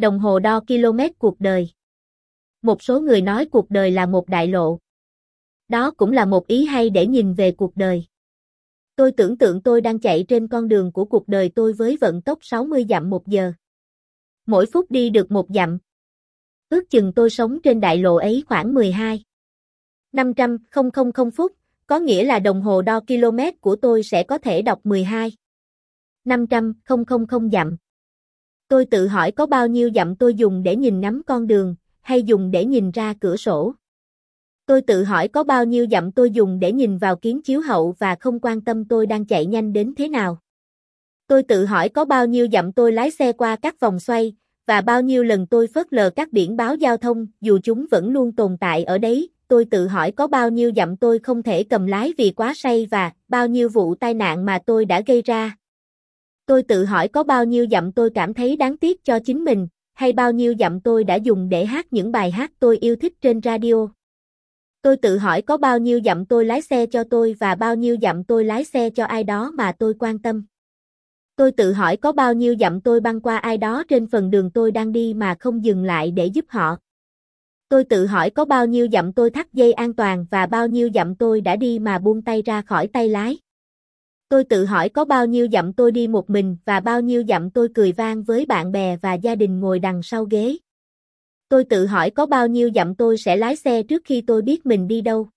Đồng hồ đo km cuộc đời. Một số người nói cuộc đời là một đại lộ. Đó cũng là một ý hay để nhìn về cuộc đời. Tôi tưởng tượng tôi đang chạy trên con đường của cuộc đời tôi với vận tốc 60 dặm một giờ. Mỗi phút đi được một dặm. Ước chừng tôi sống trên đại lộ ấy khoảng 12. 500 000 phút, có nghĩa là đồng hồ đo km của tôi sẽ có thể đọc 12. 500 000 dặm. Tôi tự hỏi có bao nhiêu dặm tôi dùng để nhìn ngắm con đường, hay dùng để nhìn ra cửa sổ. Tôi tự hỏi có bao nhiêu dặm tôi dùng để nhìn vào kiến chiếu hậu và không quan tâm tôi đang chạy nhanh đến thế nào. Tôi tự hỏi có bao nhiêu dặm tôi lái xe qua các vòng xoay, và bao nhiêu lần tôi phớt lờ các biển báo giao thông dù chúng vẫn luôn tồn tại ở đấy. Tôi tự hỏi có bao nhiêu dặm tôi không thể cầm lái vì quá say và bao nhiêu vụ tai nạn mà tôi đã gây ra. Tôi tự hỏi có bao nhiêu dặm tôi cảm thấy đáng tiếc cho chính mình, hay bao nhiêu dặm tôi đã dùng để hát những bài hát tôi yêu thích trên radio. Tôi tự hỏi có bao nhiêu dặm tôi lái xe cho tôi và bao nhiêu dặm tôi lái xe cho ai đó mà tôi quan tâm. Tôi tự hỏi có bao nhiêu dặm tôi băng qua ai đó trên phần đường tôi đang đi mà không dừng lại để giúp họ. Tôi tự hỏi có bao nhiêu dặm tôi thắt dây an toàn và bao nhiêu dặm tôi đã đi mà buông tay ra khỏi tay lái. Tôi tự hỏi có bao nhiêu dặm tôi đi một mình và bao nhiêu dặm tôi cười vang với bạn bè và gia đình ngồi đằng sau ghế. Tôi tự hỏi có bao nhiêu dặm tôi sẽ lái xe trước khi tôi biết mình đi đâu.